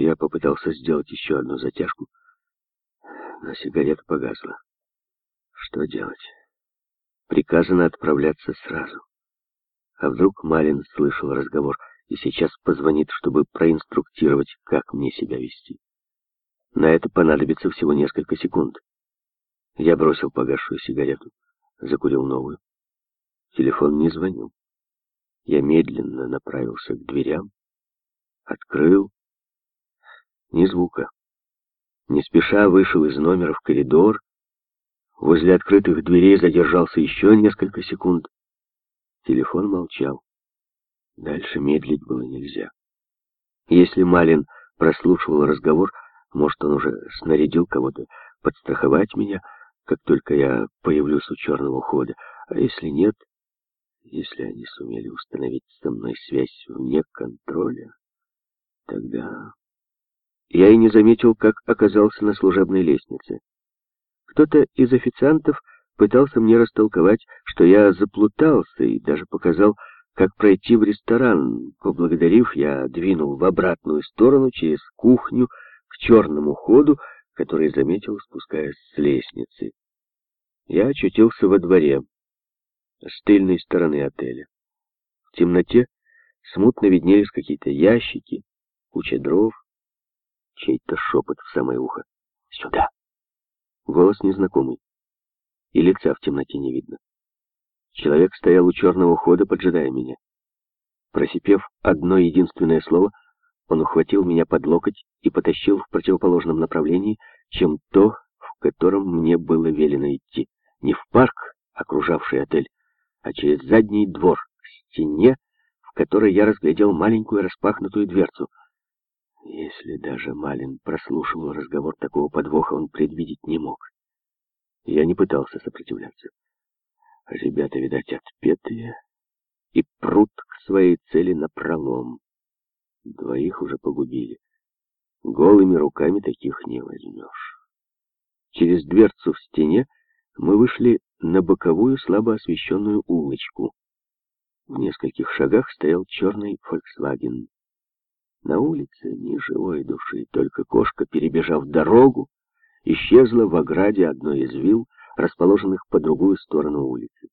Я попытался сделать еще одну затяжку, но сигарета погасла. Что делать? Приказано отправляться сразу. А вдруг Малин слышал разговор и сейчас позвонит, чтобы проинструктировать, как мне себя вести. На это понадобится всего несколько секунд. Я бросил погасшую сигарету, закурил новую. Телефон не звонил. Я медленно направился к дверям, открыл. Ни звука. Не спеша вышел из номера в коридор. Возле открытых дверей задержался еще несколько секунд. Телефон молчал. Дальше медлить было нельзя. Если Малин прослушивал разговор, может, он уже снарядил кого-то подстраховать меня, как только я появлюсь у черного хода. А если нет, если они сумели установить со мной связь вне контроля, тогда... Я и не заметил, как оказался на служебной лестнице. Кто-то из официантов пытался мне растолковать, что я заплутался, и даже показал, как пройти в ресторан. Поблагодарив, я двинул в обратную сторону через кухню к черному ходу, который заметил, спускаясь с лестницы. Я очутился во дворе, с тыльной стороны отеля. В темноте смутно виднелись какие-то ящики, куча дров, чей-то шепот в самое ухо. «Сюда!» Голос незнакомый, и лица в темноте не видно. Человек стоял у черного хода, поджидая меня. Просипев одно единственное слово, он ухватил меня под локоть и потащил в противоположном направлении, чем то, в котором мне было велено идти. Не в парк, окружавший отель, а через задний двор, к стене, в которой я разглядел маленькую распахнутую дверцу. Если даже Малин прослушивал разговор, такого подвоха он предвидеть не мог. Я не пытался сопротивляться. Ребята, видать, отпетые и прут к своей цели напролом. Двоих уже погубили. Голыми руками таких не возьмешь. Через дверцу в стене мы вышли на боковую слабо освещенную улочку. В нескольких шагах стоял черный «Фольксваген». На улице ни живой души, только кошка, перебежав дорогу, исчезла в ограде одной из вилл, расположенных по другую сторону улицы.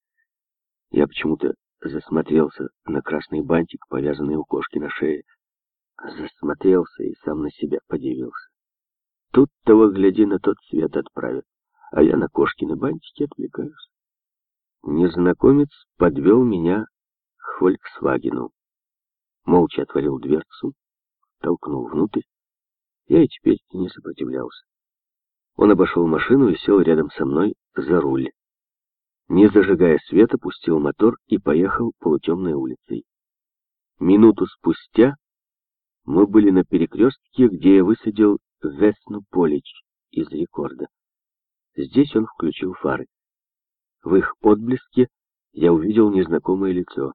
Я почему-то засмотрелся на красный бантик, повязанный у кошки на шее. Засмотрелся и сам на себя подивился. Тут того, гляди, на тот свет отправят а я на кошкины бантики отвлекаюсь. Незнакомец подвел меня к «Фольксвагену». Молча отворил дверцу, толкнул внутрь. Я и теперь не сопротивлялся. Он обошел машину и сел рядом со мной за руль. Не зажигая света, пустил мотор и поехал полутемной улицей. Минуту спустя мы были на перекрестке, где я высадил Весну Полич из рекорда. Здесь он включил фары. В их отблеске я увидел незнакомое лицо.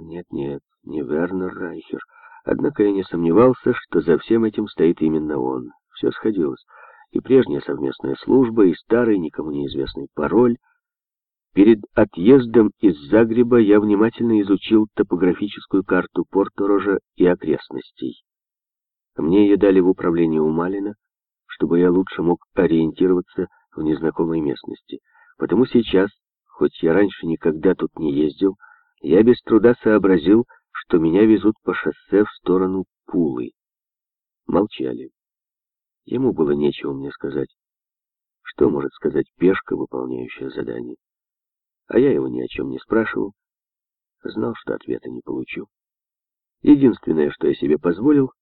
Нет-нет, не Вернер Райхер. Однако я не сомневался, что за всем этим стоит именно он. Все сходилось. И прежняя совместная служба, и старый, никому неизвестный пароль. Перед отъездом из Загреба я внимательно изучил топографическую карту Порторожа и окрестностей. Мне ее дали в управлении у Малина, чтобы я лучше мог ориентироваться в незнакомой местности. Потому сейчас, хоть я раньше никогда тут не ездил, я без труда сообразил, что меня везут по шоссе в сторону Пулы. Молчали. Ему было нечего мне сказать. Что может сказать пешка, выполняющая задание? А я его ни о чем не спрашивал. Знал, что ответа не получу. Единственное, что я себе позволил,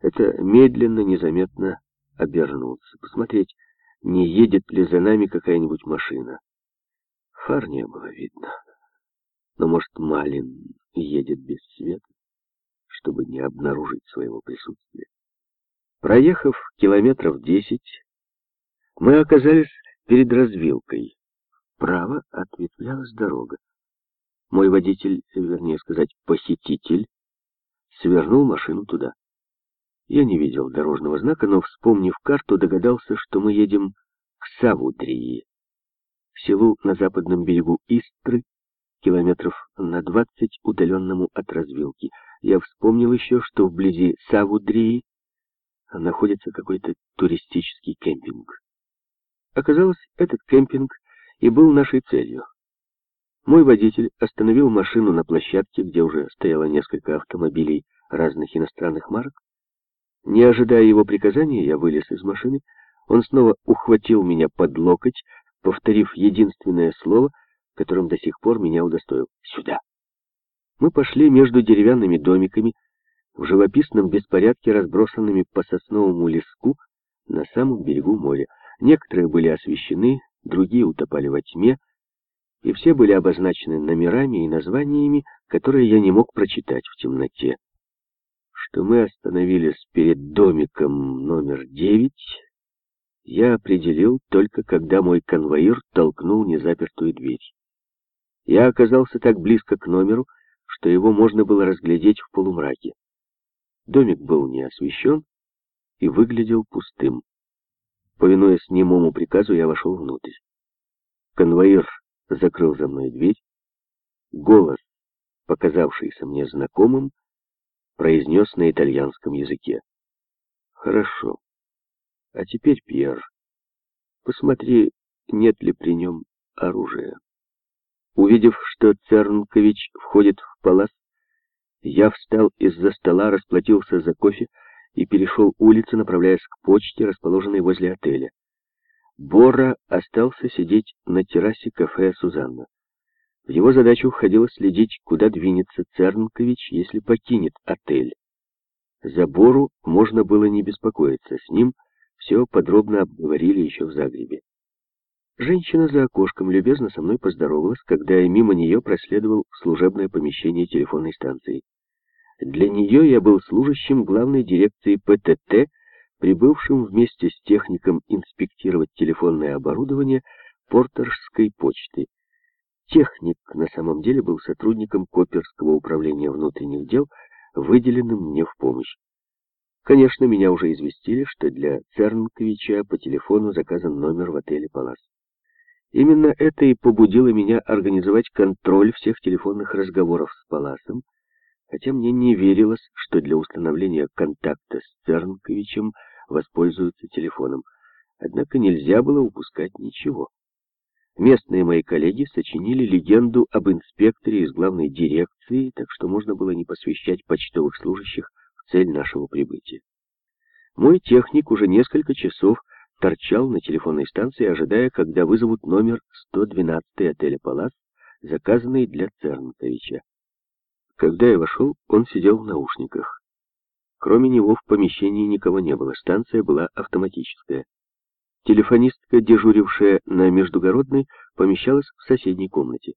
это медленно, незаметно обернуться, посмотреть, не едет ли за нами какая-нибудь машина. Фар не было видно. Но, может, Малин едет без света, чтобы не обнаружить своего присутствия. Проехав километров десять, мы оказались перед развилкой. Право ответвлялась дорога. Мой водитель, вернее сказать, посетитель, свернул машину туда. Я не видел дорожного знака, но, вспомнив карту, догадался, что мы едем к Савудрии, селу на западном берегу Истры, километров на двадцать удаленному от развилки. Я вспомнил еще, что вблизи Савудрии находится какой-то туристический кемпинг. Оказалось, этот кемпинг и был нашей целью. Мой водитель остановил машину на площадке, где уже стояло несколько автомобилей разных иностранных марок. Не ожидая его приказания, я вылез из машины. Он снова ухватил меня под локоть, повторив единственное слово, которым до сих пор меня удостоил. «Сюда!» Мы пошли между деревянными домиками, в живописном беспорядке, разбросанными по сосновому леску на самом берегу моря. Некоторые были освещены, другие утопали во тьме, и все были обозначены номерами и названиями, которые я не мог прочитать в темноте. Что мы остановились перед домиком номер девять, я определил только когда мой конвоир толкнул незапертую дверь. Я оказался так близко к номеру, что его можно было разглядеть в полумраке. Домик был не освещен и выглядел пустым. Повинуясь немому приказу, я вошел внутрь. Конвоир закрыл за мной дверь. Голос, показавшийся мне знакомым, произнес на итальянском языке. «Хорошо. А теперь, Пьер, посмотри, нет ли при нем оружия». Увидев, что Цернкович входит в палас, я встал из-за стола, расплатился за кофе и перешел улицу, направляясь к почте, расположенной возле отеля. Бора остался сидеть на террасе кафе «Сузанна». В его задачу входило следить, куда двинется Цернкович, если покинет отель. За Бору можно было не беспокоиться, с ним все подробно обговорили еще в Загребе. Женщина за окошком любезно со мной поздоровалась, когда я мимо нее проследовал в служебное помещение телефонной станции. Для нее я был служащим главной дирекции ПТТ прибывшим вместе с техником инспектировать телефонное оборудование Портерской почты. Техник на самом деле был сотрудником Коперского управления внутренних дел, выделенным мне в помощь. Конечно, меня уже известили, что для Цернковича по телефону заказан номер в отеле «Палас». Именно это и побудило меня организовать контроль всех телефонных разговоров с Паласом, хотя мне не верилось, что для установления контакта с Цернковичем воспользуются телефоном. Однако нельзя было упускать ничего. Местные мои коллеги сочинили легенду об инспекторе из главной дирекции, так что можно было не посвящать почтовых служащих в цель нашего прибытия. Мой техник уже несколько часов торчал на телефонной станции, ожидая, когда вызовут номер 112 отеля «Палас», заказанный для Цернковича. Когда я вошел, он сидел в наушниках. Кроме него в помещении никого не было, станция была автоматическая. Телефонистка, дежурившая на Междугородной, помещалась в соседней комнате.